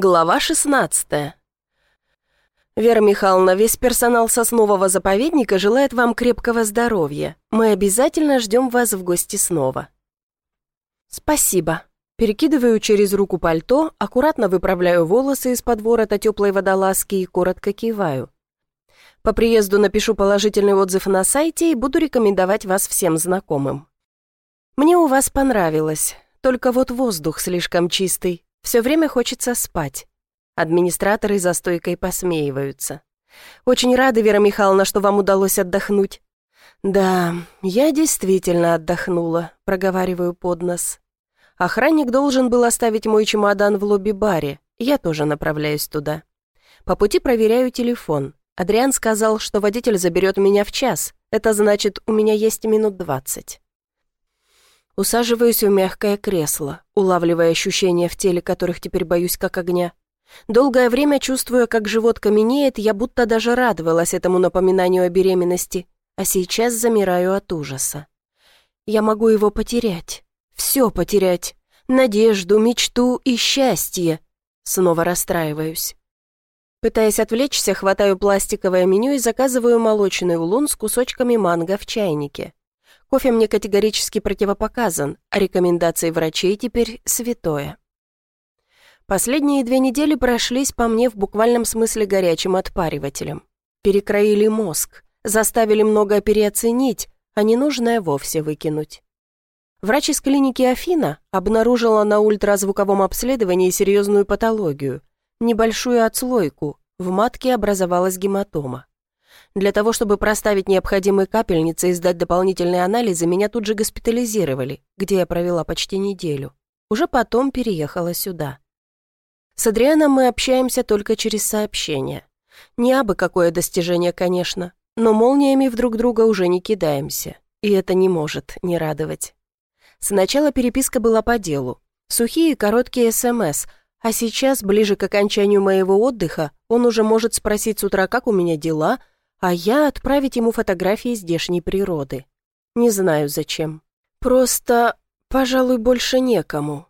Глава 16 Вера Михайловна, весь персонал соснового заповедника желает вам крепкого здоровья. Мы обязательно ждем вас в гости снова. Спасибо. Перекидываю через руку пальто, аккуратно выправляю волосы из-под ворота теплой водолазки и коротко киваю. По приезду напишу положительный отзыв на сайте и буду рекомендовать вас всем знакомым. Мне у вас понравилось, только вот воздух слишком чистый, все время хочется спать. Администраторы за стойкой посмеиваются. Очень рада, Вера Михайловна, что вам удалось отдохнуть. Да, я действительно отдохнула, проговариваю под нос. Охранник должен был оставить мой чемодан в лобби-баре. Я тоже направляюсь туда. По пути проверяю телефон. Адриан сказал, что водитель заберет меня в час. Это значит, у меня есть минут двадцать. Усаживаюсь в мягкое кресло, улавливая ощущения в теле, которых теперь боюсь как огня. Долгое время, чувствуя, как живот каменеет, я будто даже радовалась этому напоминанию о беременности, а сейчас замираю от ужаса. Я могу его потерять. Все потерять. Надежду, мечту и счастье. Снова расстраиваюсь. Пытаясь отвлечься, хватаю пластиковое меню и заказываю молочный улун с кусочками манго в чайнике. Кофе мне категорически противопоказан, а рекомендации врачей теперь святое. Последние две недели прошлись по мне в буквальном смысле горячим отпаривателем. Перекроили мозг, заставили многое переоценить, а ненужное вовсе выкинуть. Врач из клиники Афина обнаружила на ультразвуковом обследовании серьезную патологию, небольшую отслойку, в матке образовалась гематома. Для того, чтобы проставить необходимые капельницы и сдать дополнительные анализы, меня тут же госпитализировали, где я провела почти неделю. Уже потом переехала сюда. С Адрианом мы общаемся только через сообщения. Не абы какое достижение, конечно, но молниями в друг друга уже не кидаемся, и это не может не радовать. Сначала переписка была по делу, сухие короткие СМС, а сейчас, ближе к окончанию моего отдыха, он уже может спросить с утра, как у меня дела – а я отправить ему фотографии здешней природы. Не знаю зачем. Просто, пожалуй, больше некому.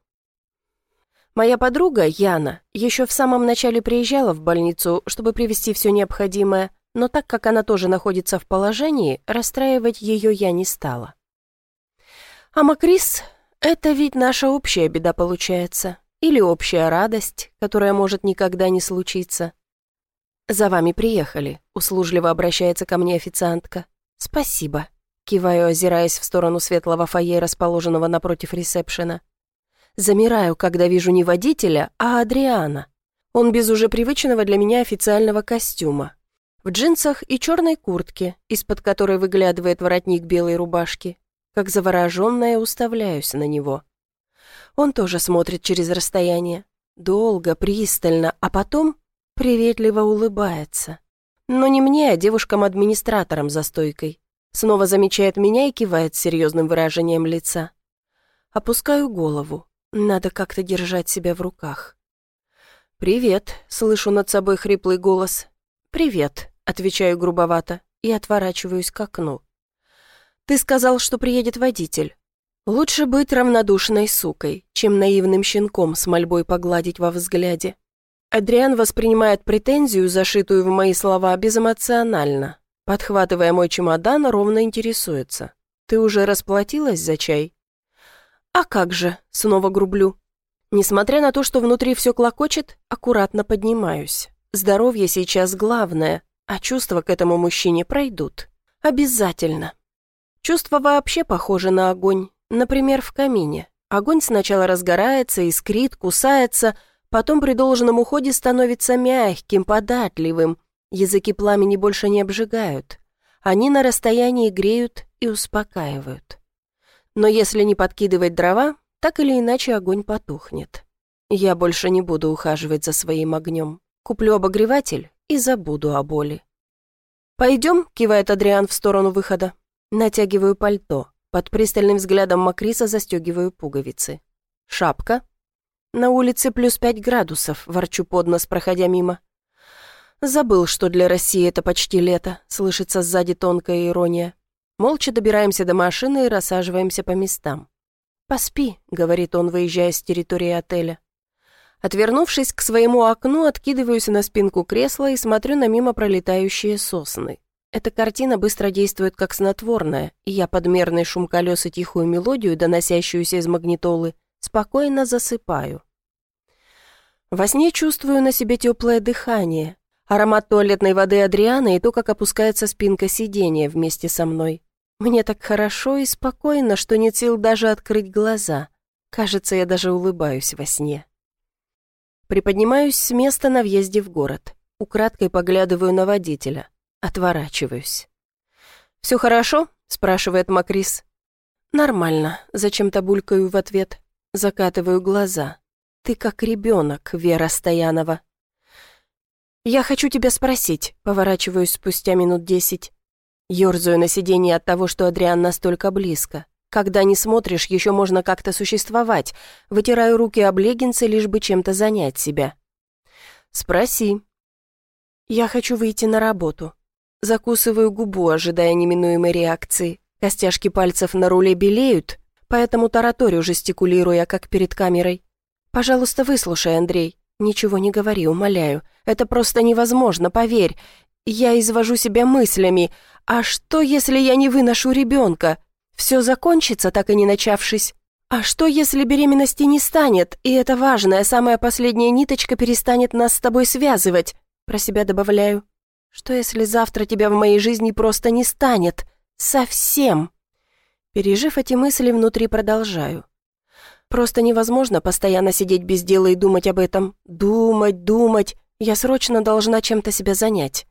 Моя подруга, Яна, еще в самом начале приезжала в больницу, чтобы привезти все необходимое, но так как она тоже находится в положении, расстраивать ее я не стала. А Макрис — это ведь наша общая беда получается, или общая радость, которая может никогда не случиться. «За вами приехали», — услужливо обращается ко мне официантка. «Спасибо», — киваю, озираясь в сторону светлого фойе, расположенного напротив ресепшена. Замираю, когда вижу не водителя, а Адриана. Он без уже привычного для меня официального костюма. В джинсах и черной куртке, из-под которой выглядывает воротник белой рубашки. Как завороженная уставляюсь на него. Он тоже смотрит через расстояние. Долго, пристально, а потом Приветливо улыбается. Но не мне, а девушкам-администраторам за стойкой. Снова замечает меня и кивает с серьезным выражением лица. Опускаю голову. Надо как-то держать себя в руках. «Привет», — слышу над собой хриплый голос. «Привет», — отвечаю грубовато и отворачиваюсь к окну. «Ты сказал, что приедет водитель. Лучше быть равнодушной сукой, чем наивным щенком с мольбой погладить во взгляде. Адриан воспринимает претензию, зашитую в мои слова, безэмоционально. Подхватывая мой чемодан, ровно интересуется. «Ты уже расплатилась за чай?» «А как же?» — снова грублю. Несмотря на то, что внутри все клокочет, аккуратно поднимаюсь. Здоровье сейчас главное, а чувства к этому мужчине пройдут. Обязательно. Чувства вообще похожи на огонь, например, в камине. Огонь сначала разгорается, искрит, кусается, Потом при должном уходе становится мягким, податливым. Языки пламени больше не обжигают. Они на расстоянии греют и успокаивают. Но если не подкидывать дрова, так или иначе огонь потухнет. Я больше не буду ухаживать за своим огнем. Куплю обогреватель и забуду о боли. «Пойдем», — кивает Адриан в сторону выхода. Натягиваю пальто. Под пристальным взглядом Макриса застегиваю пуговицы. «Шапка?» На улице плюс пять градусов, ворчу под нос, проходя мимо. Забыл, что для России это почти лето, слышится сзади тонкая ирония. Молча добираемся до машины и рассаживаемся по местам. «Поспи», — говорит он, выезжая с территории отеля. Отвернувшись к своему окну, откидываюсь на спинку кресла и смотрю на мимо пролетающие сосны. Эта картина быстро действует как снотворная, и я под мерный шум колес и тихую мелодию, доносящуюся из магнитолы, спокойно засыпаю. Во сне чувствую на себе теплое дыхание, аромат туалетной воды Адриана и то, как опускается спинка сиденья вместе со мной. Мне так хорошо и спокойно, что нет сил даже открыть глаза. Кажется, я даже улыбаюсь во сне. Приподнимаюсь с места на въезде в город. Украдкой поглядываю на водителя. Отворачиваюсь. «Все хорошо?» — спрашивает Макрис. «Нормально», — зачем-то булькаю в ответ. Закатываю глаза. «Ты как ребенок, Вера Стоянова». «Я хочу тебя спросить», — поворачиваюсь спустя минут десять. Ёрзаю на сиденье от того, что Адриан настолько близко. Когда не смотришь, еще можно как-то существовать. Вытираю руки об леггинсы, лишь бы чем-то занять себя. Спроси. Я хочу выйти на работу. Закусываю губу, ожидая неминуемой реакции. Костяшки пальцев на руле белеют, поэтому тараторю, жестикулируя, как перед камерой. «Пожалуйста, выслушай, Андрей. Ничего не говори, умоляю. Это просто невозможно, поверь. Я извожу себя мыслями. А что, если я не выношу ребенка? Все закончится, так и не начавшись. А что, если беременности не станет, и эта важная, самая последняя ниточка перестанет нас с тобой связывать? Про себя добавляю. Что, если завтра тебя в моей жизни просто не станет? Совсем. Пережив эти мысли, внутри продолжаю. Просто невозможно постоянно сидеть без дела и думать об этом. Думать, думать. Я срочно должна чем-то себя занять.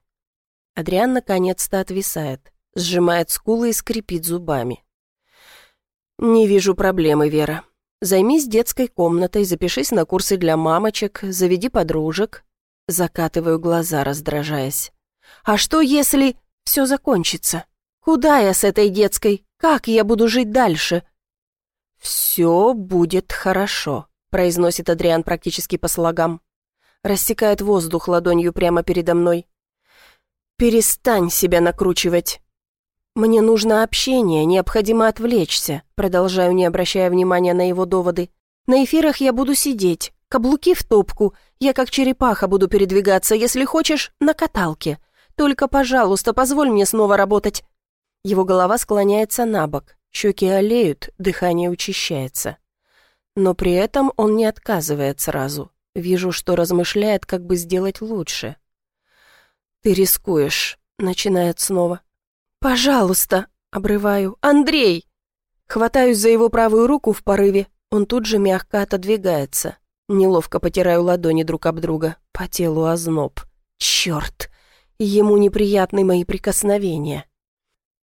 Адриан наконец-то отвисает, сжимает скулы и скрипит зубами. «Не вижу проблемы, Вера. Займись детской комнатой, запишись на курсы для мамочек, заведи подружек». Закатываю глаза, раздражаясь. «А что, если все закончится? Куда я с этой детской? Как я буду жить дальше?» «Все будет хорошо», — произносит Адриан практически по слогам. Рассекает воздух ладонью прямо передо мной. «Перестань себя накручивать. «Мне нужно общение, необходимо отвлечься», продолжаю, не обращая внимания на его доводы. «На эфирах я буду сидеть, каблуки в топку, я как черепаха буду передвигаться, если хочешь, на каталке. Только, пожалуйста, позволь мне снова работать». Его голова склоняется на бок, щеки олеют, дыхание учащается. Но при этом он не отказывает сразу. Вижу, что размышляет, как бы сделать лучше. «Ты рискуешь», — начинает снова. «Пожалуйста!» — обрываю. «Андрей!» Хватаюсь за его правую руку в порыве. Он тут же мягко отодвигается. Неловко потираю ладони друг об друга. По телу озноб. Черт! Ему неприятны мои прикосновения.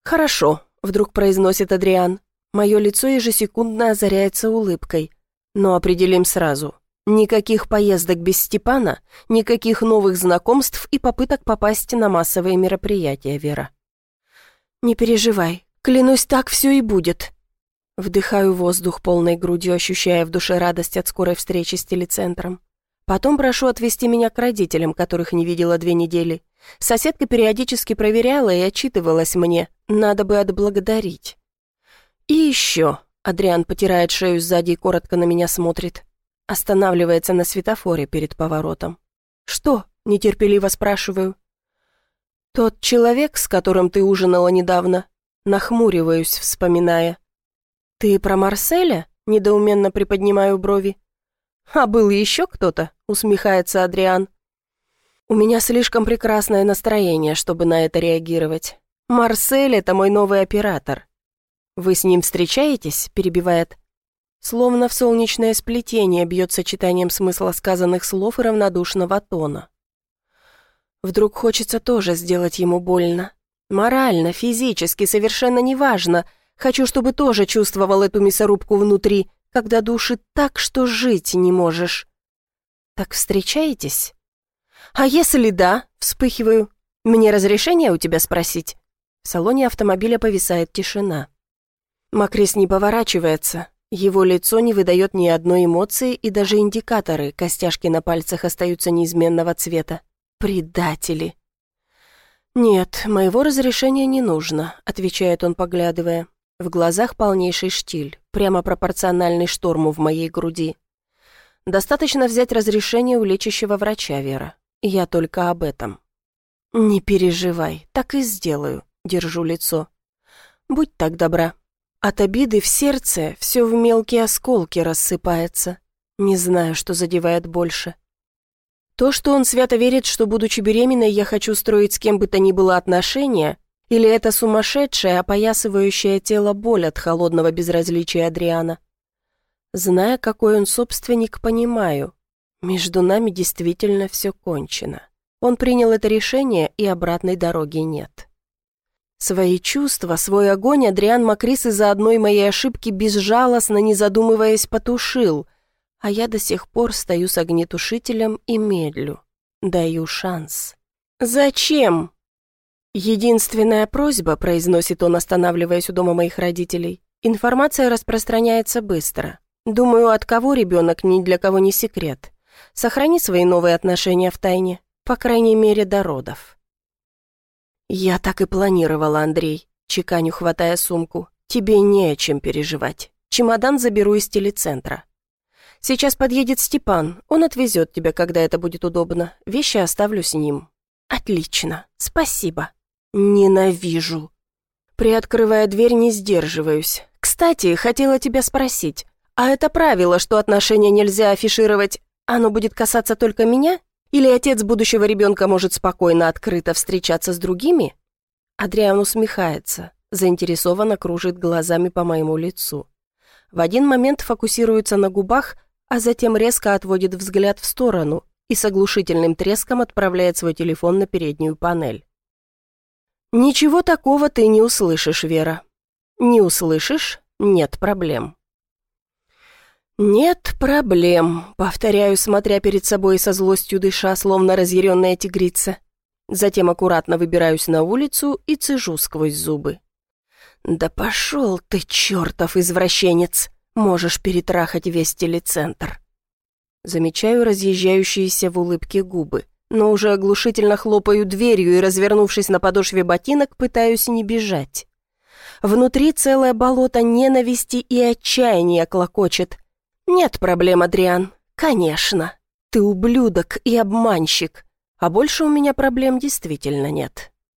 «Хорошо», — вдруг произносит Адриан. Мое лицо ежесекундно озаряется улыбкой. Но определим сразу. Никаких поездок без Степана, никаких новых знакомств и попыток попасть на массовые мероприятия, Вера. «Не переживай, клянусь, так все и будет». Вдыхаю воздух полной грудью, ощущая в душе радость от скорой встречи с телецентром. Потом прошу отвезти меня к родителям, которых не видела две недели. Соседка периодически проверяла и отчитывалась мне. Надо бы отблагодарить. И еще. Адриан потирает шею сзади и коротко на меня смотрит. Останавливается на светофоре перед поворотом. «Что?» — нетерпеливо спрашиваю. «Тот человек, с которым ты ужинала недавно?» Нахмуриваюсь, вспоминая. «Ты про Марселя?» — недоуменно приподнимаю брови. «А был еще кто-то?» — усмехается Адриан. «У меня слишком прекрасное настроение, чтобы на это реагировать. Марсель — это мой новый оператор». «Вы с ним встречаетесь?» — перебивает. Словно в солнечное сплетение бьет сочетанием смысла сказанных слов и равнодушного тона. Вдруг хочется тоже сделать ему больно. Морально, физически, совершенно неважно. Хочу, чтобы тоже чувствовал эту мясорубку внутри, когда душит так, что жить не можешь. Так встречаетесь? А если да, вспыхиваю. Мне разрешение у тебя спросить? В салоне автомобиля повисает тишина. Макрис не поворачивается. Его лицо не выдает ни одной эмоции, и даже индикаторы, костяшки на пальцах остаются неизменного цвета. «Предатели!» «Нет, моего разрешения не нужно», — отвечает он, поглядывая. В глазах полнейший штиль, прямо пропорциональный шторму в моей груди. Достаточно взять разрешение у лечащего врача, Вера. Я только об этом. Не переживай, так и сделаю, держу лицо. Будь так добра. От обиды в сердце все в мелкие осколки рассыпается. Не знаю, что задевает больше. То, что он свято верит, что, будучи беременной, я хочу строить с кем бы то ни было отношения, или это сумасшедшая, опоясывающая тело боль от холодного безразличия Адриана. Зная, какой он собственник, понимаю. Между нами действительно все кончено. Он принял это решение, и обратной дороги нет. Свои чувства, свой огонь Адриан Макрис из-за одной моей ошибки безжалостно, не задумываясь, потушил, а я до сих пор стою с огнетушителем и медлю. Даю шанс. «Зачем?» «Единственная просьба», — произносит он, останавливаясь у дома моих родителей, «информация распространяется быстро. Думаю, от кого ребенок ни для кого не секрет. Сохрани свои новые отношения в тайне, по крайней мере, до родов». «Я так и планировала, Андрей», — чеканю, хватая сумку. «Тебе не о чем переживать. Чемодан заберу из телецентра. Сейчас подъедет Степан, он отвезет тебя, когда это будет удобно. Вещи оставлю с ним». «Отлично, спасибо». «Ненавижу». Приоткрывая дверь, не сдерживаюсь. «Кстати, хотела тебя спросить, а это правило, что отношения нельзя афишировать, оно будет касаться только меня? Или отец будущего ребенка может спокойно, открыто встречаться с другими? Адриан усмехается, заинтересованно кружит глазами по моему лицу. В один момент фокусируется на губах, а затем резко отводит взгляд в сторону и с оглушительным треском отправляет свой телефон на переднюю панель. «Ничего такого ты не услышишь, Вера. Не услышишь — нет проблем». «Нет проблем», — повторяю, смотря перед собой со злостью дыша, словно разъяренная тигрица. Затем аккуратно выбираюсь на улицу и цежу сквозь зубы. «Да пошел ты, чертов извращенец! Можешь перетрахать весь телецентр!» Замечаю разъезжающиеся в улыбке губы, но уже оглушительно хлопаю дверью и, развернувшись на подошве ботинок, пытаюсь не бежать. Внутри целое болото ненависти и отчаяния клокочет, «Нет проблем, Адриан. Конечно. Ты ублюдок и обманщик. А больше у меня проблем действительно нет».